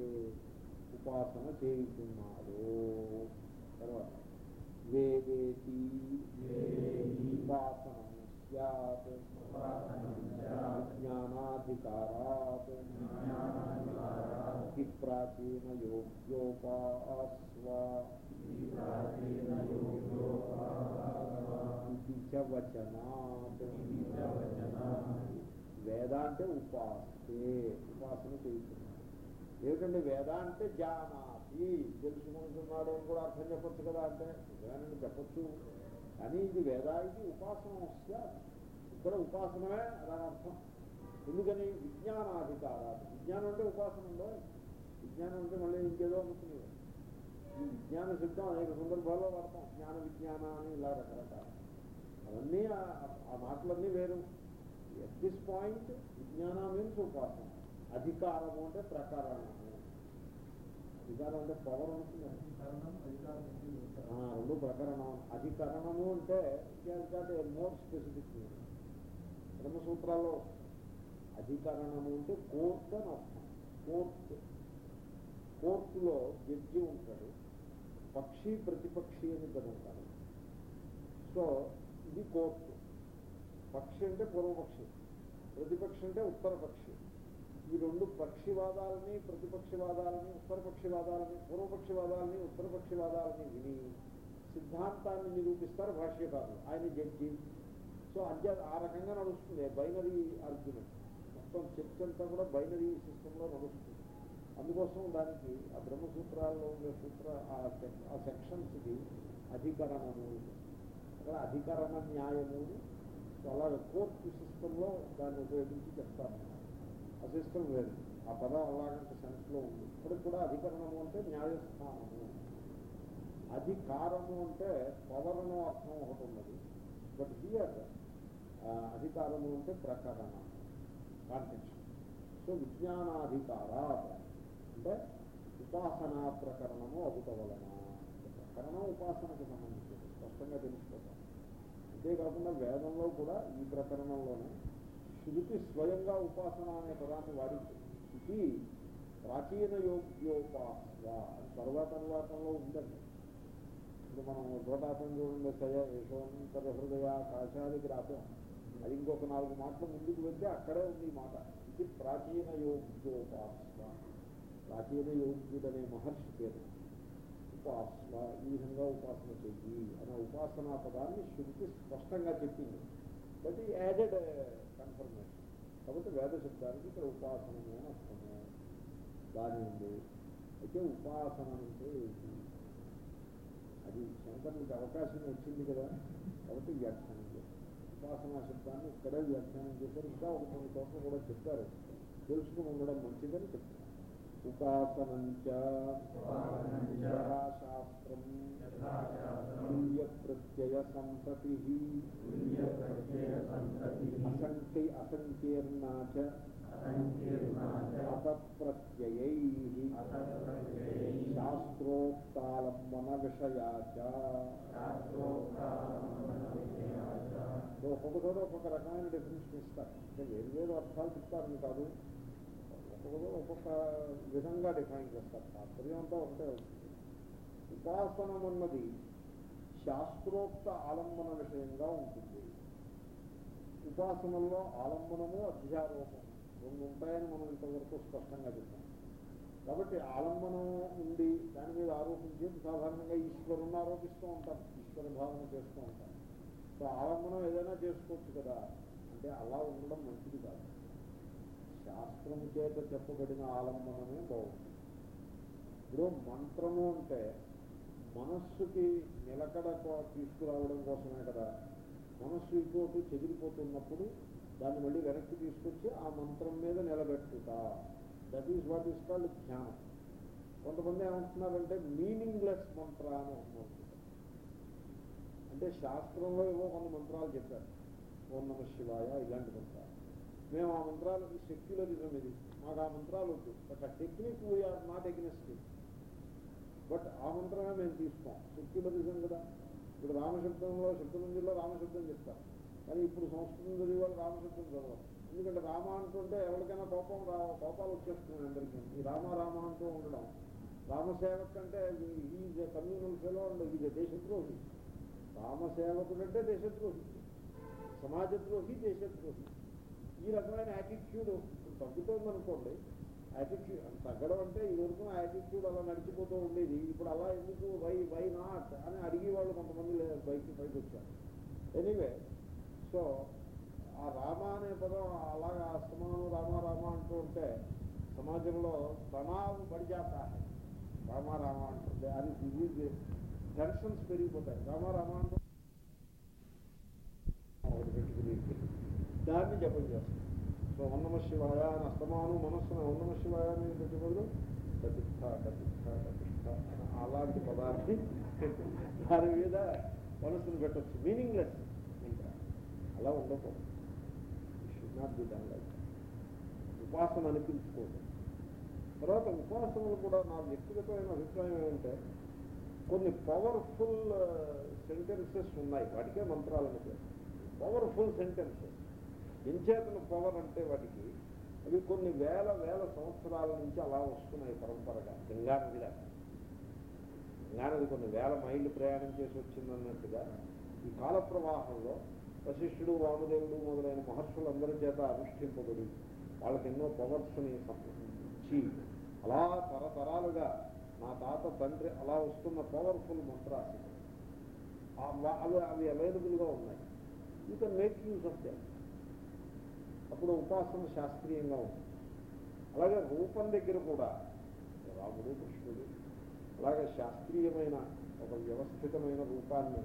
ఉపాసన చేయుతున్నాడు తర్వాత వేదేతి ఉపాసనం స్యాత్ జ్ఞానాధికారాత్ ఇతి ప్రాచీన యోగ్యోపాస్వ ఇది వేద అంటే ఉపాసే ఉపాసన చేయించున్నాడు ఏమిటండి వేద అంటే జానాతి తెలుసుకుంటున్నాడు అని కూడా అర్థం చెప్పచ్చు కదా అంటే. నిజమేనండి చెప్పొచ్చు. కానీ ఇది వేదానికి ఇది ఉపాసన ఇక్కడ ఉపాసనమే దాని అర్థం ఎందుకని? విజ్ఞానాధికారాలు విజ్ఞానం అంటే ఉపాసన ఉండో విజ్ఞానం అంటే మళ్ళీ ఇంకేదో అనుకునేది ఈ విజ్ఞాన శబ్దం అనేక సందర్భాల్లో వాడతాం. జ్ఞాన విజ్ఞాన అని ఇలా రకరకాల. అవన్నీ ఆ- మాటలన్నీ వేరు. ఎట్ దిస్ పాయింట్ విజ్ఞాన మీన్స్ ఉపాసన. అధికారము అంటే ప్రకారణము అధికారం అంటే పవర్ అనుకున్నాను రెండు ప్రకరణం. అధికరణము అంటే మోర్ స్పెసిఫిక్ బ్రహ్మసూత్రాల్లో అధికరణము అంటే కోర్టు అని అర్థం. కోర్టు కోర్టులో జడ్జి ఉంటాడు. పక్షి ప్రతిపక్షి అని ఇద్దరు ఉంటారు. సో ఇది కోర్టు పక్షి అంటే పూర్వపక్షి. ప్రతిపక్షి అంటే ఉత్తరపక్షి. ఈ రెండు పక్షివాదాలని ప్రతిపక్షివాదాలని ఉత్తరపక్షివాదాలని పూర్వపక్షివాదాలని ఉత్తరపక్షివాదాలని విని సిద్ధాంతాన్ని నిరూపిస్తారు భాష్యకారులు. ఆయన జడ్జి. సో అధ్య ఆ రకంగా నడుస్తుంది. బైనరీ ఆర్గ్యుమెంట్ మొత్తం చర్చ అంతా కూడా బైనరీ సిస్టంలో నడుస్తుంది. అందుకోసం దానికి ఆ బ్రహ్మసూత్రాల్లో ఉండే సూత్ర ఆ ఆ సెక్షన్స్కి అధికరణము. అక్కడ అధికరణ న్యాయము. సో అలాగే కోర్టు సిస్టంలో దాన్ని ఉపయోగించి చెప్తాను ఆ సిస్టమ్ ఆ పదం అలాగంటే సెన్స్లో ఉంది. ఇప్పటికి కూడా అధికరణము అంటే న్యాయస్థానము. అధికారము అంటే పవరను అర్థం ఒకటి ఉన్నది. బట్ హియర్ అధికారము అంటే ప్రకరణ కాంటెక్షన్ సో విజ్ఞానాధికార అంటే ఉపాసనా ప్రకరణము అగుట వలన ప్రకరణం ఉపాసనకు సంబంధించింది. స్పష్టంగా తెలుసుకోవాలి. అంతేకాకుండా వేదంలో కూడా ఈ ప్రకరణంలోనే శృతి స్వయంగా ఉపాసన అనే పదాన్ని వాడింది. ఇది ప్రాచీన యోగ్యోపాసన అని తర్వాత అనువాదంలో ఉందండి. ఇప్పుడు మనం చోటాసం చూడండి సయ యశవంతర హృదయ కాశాదికి రాసాం. అది ఇంకొక నాలుగు మాటలు ముందుకు వెళ్తే అక్కడే ఉంది ఈ మాట. ఇది ప్రాచీన యోగ్యోపాసన ప్రాచీన యోగ్యుడనే మహర్షి పేరు. ఉపాసన ఈ విధంగా ఉపాసన చెయ్యి అనే ఉపాసనా పదాన్ని శృతి స్పష్టంగా చెప్పింది. బట్ ఈ యాడెడ్ కన్ఫర్మేషన్. కాబట్టి వేద శబ్దానికి ఇక్కడ ఉపాసనమే అని అర్థము. దాని ఉంది. అయితే ఉపాసన అంటే ఏంటి? అది శంకరునికి అవకాశం వచ్చింది కదా. కాబట్టి వ్యాఖ్యానం చేస్తారు ఉపాసనా శబ్దాన్ని ఇక్కడే వ్యాఖ్యానం చేశారు. ఇంకా ఒక కొన్ని చోట్ల కూడా చెప్పారు. తెలుసుకుని ఉండడం మంచిదని చెప్తారు ఉపాసనంచ యథాశాస్త్రం తుల్య ప్రత్యయ సంతతి అసంఖ్య అసంకీర్ణా చ శాస్త్రోక్తాలంబన విషయా ఒక్కొక్క చోట ఒక్కొక్క రకమైన డెఫినేషన్ ఇస్తారు. అంటే వేరు వేరు అర్థాలు చెప్తారని కాదు. ఒక్కొక్క ఒక్కొక్క విధంగా డిఫైన్ చేస్తారు. తాత్పర్యం అంతా ఒకటే ఉంటుంది. ఉపాసనం అన్నది శాస్త్రోక్త ఆలంబన విషయంగా ఉంటుంది. ఉపాసనల్లో ఆలంబనము అధ్యారోపం రెండు ఉంటాయని మనం ఇంతవరకు స్పష్టంగా చెప్పాం. కాబట్టి ఆలంబనం ఉండి దాని మీద ఆరోపించేది సాధారణంగా ఈశ్వరుని ఆరోపిస్తూ ఉంటారు ఈశ్వర భావన చేస్తూ ఉంటారు సో ఆలంబనం ఏదైనా చేసుకోవచ్చు కదా. అంటే అలా ఉండడం మంచిది కాదు. శాస్త్రం చేత చెప్పబడిన ఆలంబనమే బాగుంది ఇప్పుడు మంత్రము అంటే మనస్సుకి నిలకడ తీసుకురావడం కోసమే కదా. మనస్సు ఇటు చెదిరిపోతున్నప్పుడు దాన్ని మళ్ళీ వెనక్కి తీసుకొచ్చి ఆ మంత్రం మీద నిలబెట్టుట. That is what is called ధ్యానం కొంతమంది ఏమంటున్నారంటే మీనింగ్లెస్ మంత్ర అని అంటున్నారు అంటే శాస్త్రంలో ఏవో కొన్ని మంత్రాలు చెప్పారు. ఓం నమ శివాయ ఇలాంటి మంత్రాలు. మేము ఆ మంత్రాలకి సెక్యులరిజం ఇది. మాకు ఆ మంత్రాలు వద్దు. బట్ ఆ technique we're not against but ఆ మంత్రమే మేము తీసుకోం. సెక్యులరిజం కదా. ఇప్పుడు రామశబ్దంలో శబ్దమంజుల్లో రామశబ్దం చెప్తారు కానీ ఇప్పుడు సంస్కృతం చదివి వాళ్ళు రామశబ్దం చదవరు. ఎందుకంటే రామ అంటుంటే ఎవరికైనా కోపం రా కోపాలు వచ్చేస్తున్నాయి అందరికీ. ఈ రామ రామ అంటూ ఉండడం. రామసేవక్ అంటే is communal fellow and is దేశద్రోహి. రామసేవకుడు అంటే దేశద్రోహి. సమాజద్రోహి దేశద్రోహి. ఈ రకమైన యాటిట్యూడ్ తగ్గుతోంది అనుకోండి. యాటిట్యూడ్ తగ్గడం అంటే ఈ వరకు యాటిట్యూడ్ అలా నడిచిపోతూ ఉండేది. ఇప్పుడు అలా ఎందుకు? వై వై నాట్ అని అడిగే వాళ్ళు కొంతమంది లే- పైకి పైకి వచ్చారు. ఎనీవే సో ఆ రామ అనే పదం అలాగా అస్తమానం రామ రామ అంటూ ఉంటే సమాజంలో తనావు పడిజాత రామ రామ అంటుంటే అని డిజీజ్ టెన్షన్స్ పెరిగిపోతాయి. రామ రామ అంటూ ఒకటి పెట్టుకుని దాన్ని జపం చేస్తాం. సో ఉన్నమ శివాయ అని అస్తమాను మనస్సున ఉన్నమ శివాయ అని పెట్టుకోదు కతిష్ట కతిష్ట కతిష్ట అని అలాంటి పదాన్ని దాని మీద మనస్సును పెట్టచ్చు. మీనింగ్లెస్ ఇంకా అలా ఉండకూడదు. Should not be done like ఉపాసన అనిపించుకోదు. తర్వాత ఉపాసనలు కూడా నా వ్యక్తిగతమైన అభిప్రాయం ఏమంటే కొన్ని పవర్ఫుల్ సెంటెన్సెస్ uh, ఉన్నాయి. వాటికే మంత్రాలని పేరు పవర్ఫుల్ సెంటెన్సెస్ ఎంచేతన పవర్ అంటే వాటికి అవి కొన్ని వేల వేల సంవత్సరాల నుంచి అలా వస్తున్నాయి పరంపరగా. గంగానదిలా గంగానది కొన్ని వేల మైళ్ళు ప్రయాణం చేసి వచ్చిందన్నట్టుగా ఈ కాల ప్రవాహంలో వశిష్ఠుడు వామదేవుడు మొదలైన మహర్షులందరి చేత అనుష్ఠింపబడి వాళ్ళకి ఎన్నో పవర్స్ని ఇచ్చి అలా తరతరాలుగా నా తాత తండ్రి అలా వస్తున్న పవర్ఫుల్ మంత్రాలు. అవి అవి అవైలబుల్గా ఉన్నాయి. You can make use of them అప్పుడు ఉపాసన శాస్త్రీయంగా ఉంటుంది. అలాగే రూపం దగ్గర కూడా రాముడు కృష్ణుడు అలాగే శాస్త్రీయమైన ఒక వ్యవస్థితమైన రూపాన్ని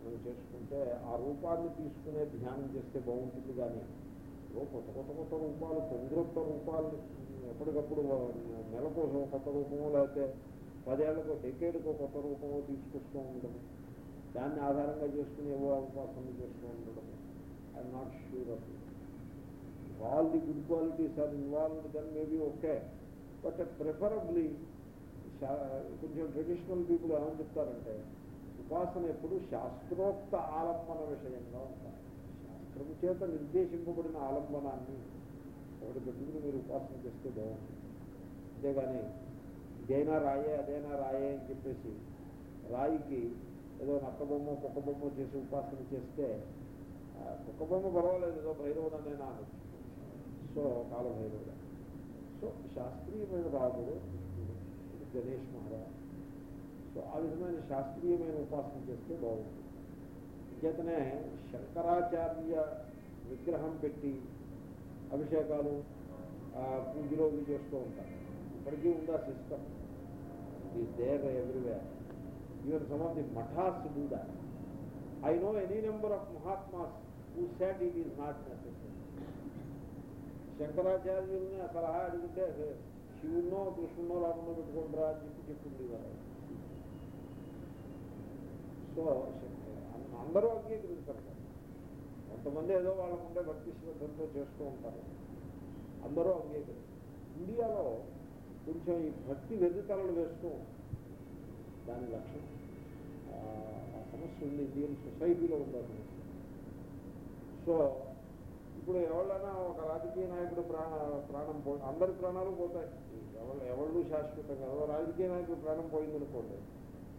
మనం చేసుకుంటే ఆ రూపాన్ని తీసుకునే ధ్యానం చేస్తే బాగుంటుంది కానీ కొత్త కొత్త కొత్త రూపాలు తొందరొత్త రూపాలు ఎప్పటికప్పుడు నెల కోసం కొత్త రూపమో లేకపోతే పదేళ్ళకు డెకేడ్కో కొత్త రూపమో తీసుకొస్తూ ఉండడం దాన్ని ఆధారంగా చేసుకుని ఏవో ఉపాసనలు చేస్తూ ఉండడం I'm not sure of all the good qualities are involved then maybe okay but preferably కొంచెం ట్రెడిషనల్ పీపుల్ ఏమని చెప్తారంటే ఉపాసన ఎప్పుడు శాస్త్రోక్త ఆలంబన విషయంగా ఉంటారు. శాస్త్రము చేత నిర్దేశింపబడిన ఆలంబనాన్ని ఒకటి పెట్టుకుని మీరు ఉపాసన చేస్తే బాగుంటుంది. అంతేగాని ఇదైనా రాయే అదైనా రాయే అని చెప్పేసి రాయికి ఏదో నక్కబొమ్మ కుక్క బొమ్మ చేసి ఉపాసన చేస్తే కుక్కబొమ్మ కుక్క బొమ్మ పర్వాలేదు ఏదో భైరవుడు అనేనా అనొచ్చు సో కాలభైరవుడు సో శాస్త్రీయమైన రాముడు ఇది గణేష్ మహారాజ్ సో ఆ విధమైన శాస్త్రీయమైన ఉపాసన చేస్తే బాగుంటుంది చేతనే శంకరాచార్య విగ్రహం పెట్టి అభిషేకాలు ఆ, పూజలు ఇవి చేస్తూ ఉంటారు ఇప్పటికీ ఉందా system is there everywhere even some of the mathas do that I know any number of mahatmas who set it is not necessary శంకరాచార్యుల్ని సలహా అడిగితే శివుణ్ణో కృష్ణునో లేకుండా పెట్టుకుంటారా అని చెప్పి చెప్పింది వారు సో అందరూ అంగీకరించారు. కదా. కొంతమంది ఏదో వాళ్ళకుండే భక్తి శ్రద్ధంతో చేస్తూ ఉంటారు. అందరూ అంగీకరించారు. ఇండియాలో కొంచెం ఈ భక్తి వెర్రితలలు వేస్తూ దాని లక్ష్యం సమస్య ఉంది. ఇండియన్ సొసైటీలో ఉండాలి సో ఇప్పుడు ఎవళ్ళైనా ఒక రాజకీయ నాయకుడు ప్రాణ ప్రాణం పో అందరి ప్రాణాలు పోతాయి. ఎవరు ఎవళ్ళు శాశ్వతం కదా రాజకీయ నాయకుడు ప్రాణం పోయిందనుకోండి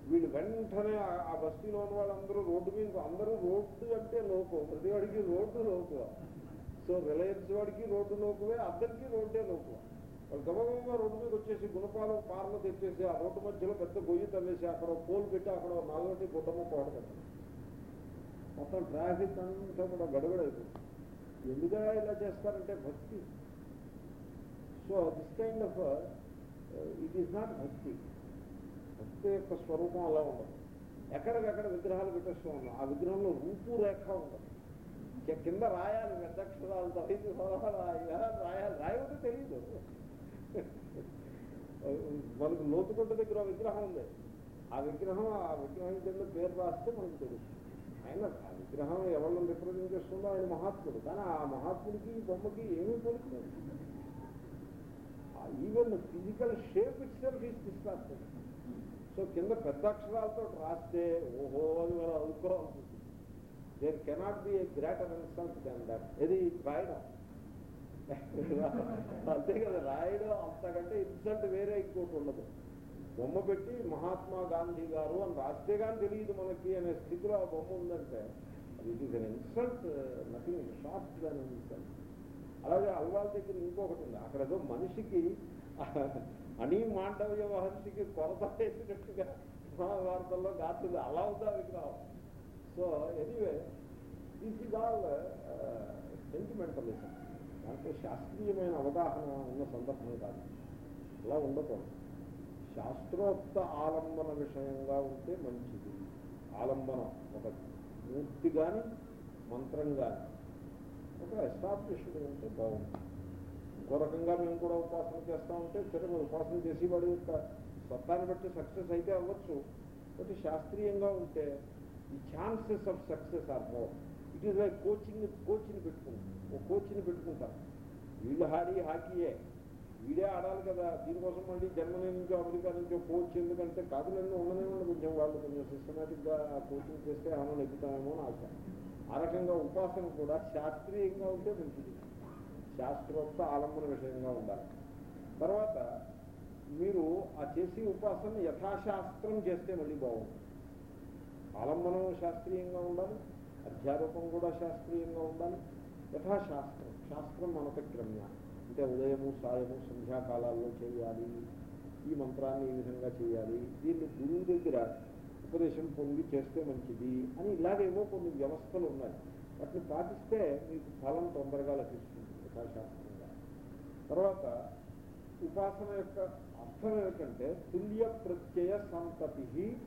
వీళ్ళు వెంటనే ఆ- బస్తీలో ఉన్న వాళ్ళందరూ రోడ్డు మీద అందరూ రోడ్డు అంటే లోకం. ప్రతి వాడికి రోడ్డు లోకువ సో రిలయన్స్ వాడికి రోడ్డు లోకువే అందరికీ రోడ్డే లోకువ వాళ్ళు గబగబా రోడ్డు మీద వచ్చేసి గుణపాలు పార్లు తెచ్చేసి ఆ రోడ్డు మధ్యలో పెద్ద గొయ్యి తల్లేసి అక్కడ పోల్ పెట్టి అక్కడ నాలుగు నాలుగోటి గుడ్డము పోవడం మొత్తం ట్రాఫిక్ అంతా కూడా గడబడైపోతుంది ఎందుకలా ఇలా చేస్తారంటే భక్తి. So this kind of it is not భక్తి. భక్తి యొక్క స్వరూపం అలా ఉండదు. ఎక్కడికక్కడ విగ్రహాలు పెట్టేస్తూ ఉన్నాం. ఆ విగ్రహంలో రూపు రేఖ ఉండదు. కింద రాయాలి పెద్దక్షరాలతో ఐదు రాయాలి రాయాలి రాయకపోతే తెలియదు మనకు లోతుకుంట దగ్గర విగ్రహం ఉంది. ఆ విగ్రహం ఆ విగ్రహం కింద పేరు రాస్తే మనకు తెలుస్తుంది. ఆయన విగ్రహం ఎవరిని రిప్రజెంట్ చేస్తుందో ఆయన మహాత్ముడు. కానీ ఆ మహాత్ముడికి ఈ బొమ్మకి ఏమీ పోలికలేదు. Even physical shape itself is distracted. So కింద పెద్ద అక్షరాలతో రాస్తే ఓహో అని మనం అనుకోవాల్సి ఉంటుంది there cannot be a greater insult than that. ఇది రాయడం. అంతే కదా రాయడం అంతకంటే ఇన్సల్ట్ వేరే ఇంకోటి ఉండదు. బొమ్మ పెట్టి మహాత్మా గాంధీ గారు అని రాస్తే కానీ తెలియదు మనకి అనే స్థితిలో ఆ బొమ్మ ఉందంటే it is an insult nothing short than insult అలాగే అల్వాల్ దగ్గర ఇంకొకటి ఉంది. అక్కడ ఏదో మనిషికి అణి మాండవ్య మహర్షికి కొరత వేసినట్టుగా మహాభారతంలో గాతుంది అలా ఉందా విగ్రహం so anyway this is all sentimentalism దాంట్లో శాస్త్రీయమైన అవగాహన ఉన్న సందర్భం కాదు. అలా ఉండకూడదు. శాస్త్రోక్త ఆలంబన విషయంగా ఉంటే మంచిది. ఆలంబనం ఒకటి. మూర్తి కానీ మంత్రం కానీ ఒక ఎస్టాబ్లిష్డ్ ఉంటే బాగుంటుంది ఇంకో రకంగా మేము కూడా ఉపాసన చేస్తూ ఉంటే సరే మేము ఉపాసన చేసి వాడి యొక్క సత్తాన్ని బట్టి సక్సెస్ అయితే అవ్వచ్చు. బట్ శాస్త్రీయంగా ఉంటే ఈ chances of success are more it is like coaching కోచ్ని పెట్టుకుంటాం. ఓ కోచ్ని పెట్టుకుంటాం. వీళ్ళు హాడీ హాకీయే. వీడే ఆడాలి కదా. దీనికోసం మళ్ళీ జర్మనీ నుంచో అమెరికా నుంచో కోచ్ ఎందుకంటే కాదులన్నీ ఉండనే ఉండదు కొంచెం వాళ్ళు కొంచెం సిస్టమేటిక్గా కోచింగ్ చేస్తే ఏమైనా నెగ్గుతామేమో అని ఆశ. ఆ రకంగా ఉపాసన కూడా శాస్త్రీయంగా ఉంటే మంచిది. శాస్త్రోక్త ఆలంబన విషయంగా ఉండాలి. తర్వాత మీరు ఆ చేసే ఉపాసన యథాశాస్త్రం చేస్తే మళ్ళీ బాగుంటుంది. ఆలంబనం శాస్త్రీయంగా ఉండాలి. అధ్యారూపం కూడా శాస్త్రీయంగా ఉండాలి. యథాశాస్త్రం శాస్త్రం మనతక్రమ్య అంటే ఉదయము సాయము సంధ్యాకాలాల్లో చేయాలి. ఈ మంత్రాన్ని ఈ విధంగా చేయాలి. దీన్ని గురువు దగ్గర ఉపదేశం పొంది చేస్తే మంచిది అని ఇలాగేమో కొన్ని వ్యవస్థలు ఉన్నాయి. వాటిని పాటిస్తే మీకు ఫలం తొందరగా లభిస్తుంది యథాశాస్త్రంగా. తర్వాత ఉపాసన యొక్క అర్థం ఏమిటంటే తుల్య ప్రత్యయ సంతతి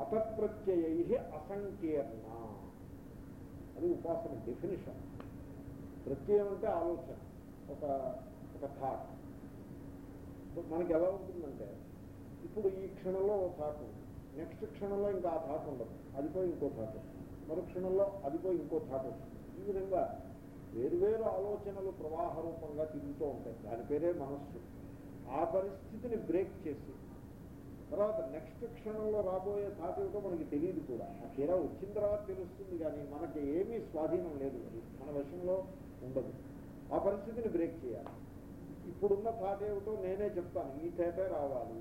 అతప్రత్యయ అసంకీర్ణ. అది ఉపాసన డెఫినేషన్ ప్రత్యయం అంటే ఆలోచన. ఒక ఒక థాట్ మనకి ఎలా ఉంటుందంటే ఇప్పుడు ఈ క్షణంలో ఒక థాట్ ఉంది. నెక్స్ట్ క్షణంలో ఇంకా ఆ థాట్ ఉండదు. అదిపోయి ఇంకో థాట్ మరుక్షణంలో క్షణంలో అది పోయి ఇంకో థాట్ వస్తుంది. ఈ విధంగా వేరువేరు ఆలోచనలు ప్రవాహ రూపంగా తిరుగుతూ ఉంటాయి. దాని పేరే మనస్సు. ఆ పరిస్థితిని బ్రేక్ చేసి తర్వాత నెక్స్ట్ క్షణంలో రాబోయే థాట్ ఏమిటో మనకి తెలియదు కూడా. ఆ తీరా వచ్చిన తర్వాత తెలుస్తుంది కానీ మనకి ఏమీ స్వాధీనం లేదు. మన వశంలో ఉండదు. ఆ పరిస్థితిని బ్రేక్ చేయాలి. ఇప్పుడున్న థాట్ ఏమిటో నేనే చెప్తాను. ఈ థాటే రావాలి.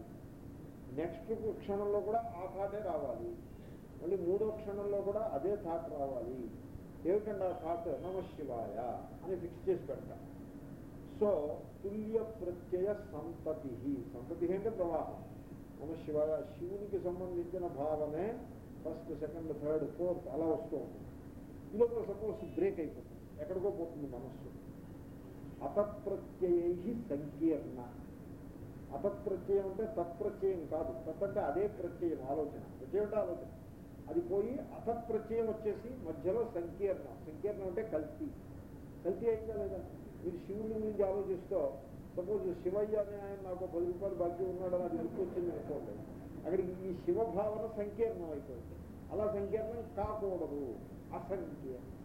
నెక్స్ట్ క్షణంలో కూడా ఆ థాటే రావాలి. మళ్ళీ మూడో క్షణంలో కూడా అదే థాట్ రావాలి. ఏమిటండి ఆ థాట్ నమ శివాయ అని ఫిక్స్ చేసి పెడతాను సో తుల్య ప్రత్యయ సంతతి సంతతి అంటే ప్రవాహం. నమ శివాయ శివునికి సంబంధించిన భావమే ఫస్ట్ సెకండ్ థర్డ్ ఫోర్త్ అలా వస్తూ ఉంటుంది. ఈ లోపల సపోజ్ బ్రేక్ అయిపోతుంది. ఎక్కడికో పోతుంది మనస్సు. అతప్రత్యయై సంకీర్ణ. అతప్రత్యయం అంటే తత్ప్రత్యయం కాదు. తత్ అంటే అదే ప్రత్యయం ఆలోచన. ప్రత్యయం ఆలోచన. అది పోయి అతప్రత్యయం వచ్చేసి మధ్యలో సంకీర్ణం. సంకీర్ణం అంటే కల్తీ. కల్తీ అయిందా లేదా మీరు శివుని గురించి ఆలోచిస్తూ సపోజ్ శివయ్య అనే ఆయన నాకు పది రూపాయలు బాకీ ఉన్నాడని అని గుర్తొచ్చింది అనుకోండి. అక్కడికి ఈ శివభావన సంకీర్ణం అయిపోయింది. అలా సంకీర్ణం కాకూడదు. అసంకీర్ణం.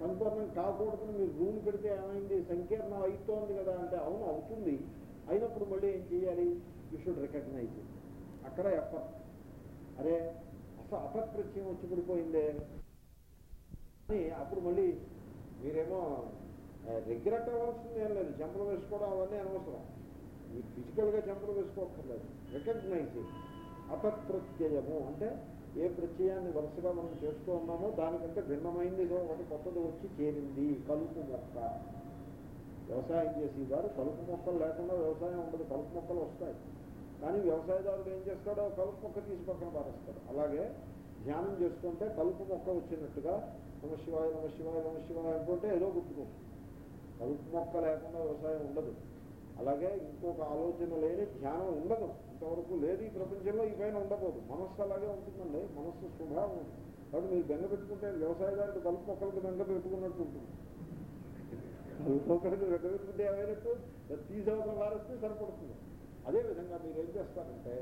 సంపూర్ణం కాకూడదని మీరు రూల్ పెడితే ఏమైంది? సంకీర్ణం అవుతోంది కదా అంటే అవును అవుతుంది. అయినప్పుడు మళ్ళీ ఏం చేయాలి? యూ షుడ్ రికగ్నైజ్ అక్కడ ఎఫర్ట్. అరే అసలు అపప్రత్యం వచ్చి పడిపోయిందే. అని అప్పుడు మళ్ళీ మీరేమో రిగ్రెట్ అవ్వాల్సింది ఏం లేదు. చెంపలు వేసుకోవడం అవన్నీ అనవసరం. మీరు ఫిజికల్గా చెంపలు వేసుకోక్కర్లేదు. రికగ్నైజ్ అతప్రత్యయము అంటే ఏ ప్రత్యయాన్ని వరుసగా మనం చేస్తూ ఉన్నామో దానికంటే భిన్నమైంది ఏదో ఒకటి కొత్తది వచ్చి చేరింది కలుపు మొక్క. వ్యవసాయం చేసేవారు కలుపు మొక్కలు లేకుండా వ్యవసాయం ఉండదు కలుపు మొక్కలు వస్తాయి. కానీ వ్యవసాయదారుడు ఏం చేస్తాడో కలుపు మొక్క తీసి పక్కన పారేస్తాడు. అలాగే ధ్యానం చేసుకుంటే కలుపు మొక్క వచ్చినట్టుగా నమ శివాయ నమ శివాయ నమ శివాయ అనుకుంటే ఏదో గుర్తుకొస్తుంది. కలుపు మొక్క లేకుండా వ్యవసాయం ఉండదు. అలాగే ఇంకొక ఆలోచన లేని ధ్యానం ఉండదు. ఇంతవరకు లేదు ఈ ప్రపంచంలో ఈ పైన ఉండబోదు మనస్సు అలాగే ఉంటుందండి. మనస్సు స్వభావం ఉంది. కాబట్టి మీరు బెంగ పెట్టుకుంటే వ్యవసాయదారుడు కలుపు మొక్కలకు బెంగ పెట్టుకున్నట్టు ఉంటుంది. కలుపు మొక్కలకు బెంగ పెట్టుకుంటే ఏమైనట్టు తీసవతల వారిస్తే సరిపడుతుంది. అదేవిధంగా మీరు ఏం చేస్తారంటే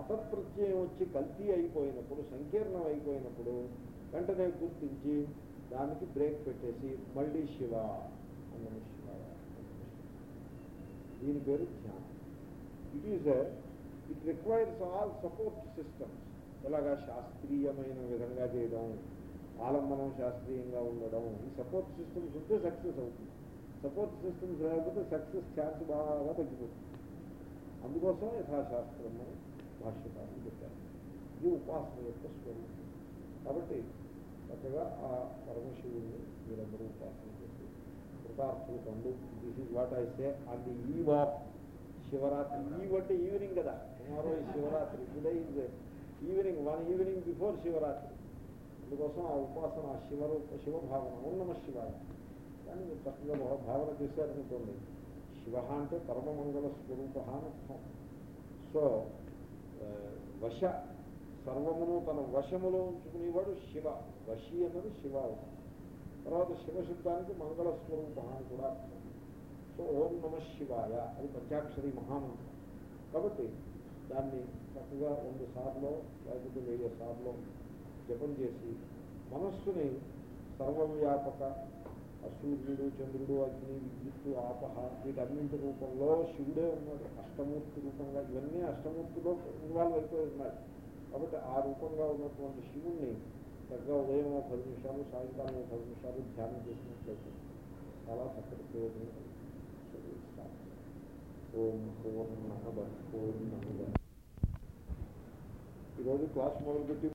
అపప్రత్యయం వచ్చి కల్తీ అయిపోయినప్పుడు సంకీర్ణం అయిపోయినప్పుడు వెంటనే గుర్తించి దానికి బ్రేక్ పెట్టేసి మళ్ళీ శివ అన్న దీని పేరు ధ్యానం. It is it requires all support systems ఎలాగా శాస్త్రీయమైన విధంగా చేయడం ఆలంబనం శాస్త్రీయంగా ఉండడం ఈ సపోర్ట్ సిస్టమ్స్ ఉంటే సక్సెస్ అవుతుంది. సపోర్ట్ సిస్టమ్స్ లేకపోతే సక్సెస్ ఛాన్స్ బాగా తగ్గిపోతుంది. అందుకోసం యథాశాస్త్రం అని భాష్యకారులు చెప్పారు. ఇది ఉపాసన యొక్క స్వరూపం. కాబట్టి చక్కగా ఆ పరమశివుడిని మీరందరూ ఉపాసన చేసి కృతార్థులు పండు this is what I say and the eve of Shivaratri eve అంటే ఈవినింగ్ కదా. టుమారో ఈ Shivaratri today is evening one evening before Shivaratri అందుకోసం ఆ ఉపాసన ఆ శివరూప శివభావన ఉన్నమ శివాయ. కానీ మీరు చక్కగా భావన చేశారనుకోండి. శివ అంటే పరమమంగళ స్వరూప అని అర్థం. సో వశ సర్వమును తన వశములో ఉంచుకునేవాడు శివ. వశి అన్నది శివ అవుతుంది తర్వాత శివశబ్దానికి మంగళ స్వరూప అని కూడా అర్థం సో ఓం నమ శివాయ అది పంచాక్షరి మహామంత్రం. కాబట్టి దాన్ని చక్కగా రెండు సార్లు లేకపోతే వెయ్యి సార్లు జపం చేసి మనస్సుని సర్వవ్యాపక సూర్యుడు చంద్రుడు అగ్ని విద్యుత్తు ఆపహ వీటన్నింటి రూపంలో శివుడే ఉన్నాడు. అష్టమూర్తి రూపంగా ఇవన్నీ అష్టమూర్తిలో ఇన్వాల్వ్ అయిపోయి ఉన్నాయి. కాబట్టి ఆ రూపంగా ఉన్నటువంటి శివుణ్ణి చక్కగా ఉదయం పది నిమిషాలు సాయంకాలం పది నిమిషాలు ధ్యానం చేసినట్లయితే చాలా చక్కటి ప్రయోజనం కలుగుతుంది. So, we'll ఓం పూర్ణమద ఈరోజు క్లాస్ మొదలుపెట్టి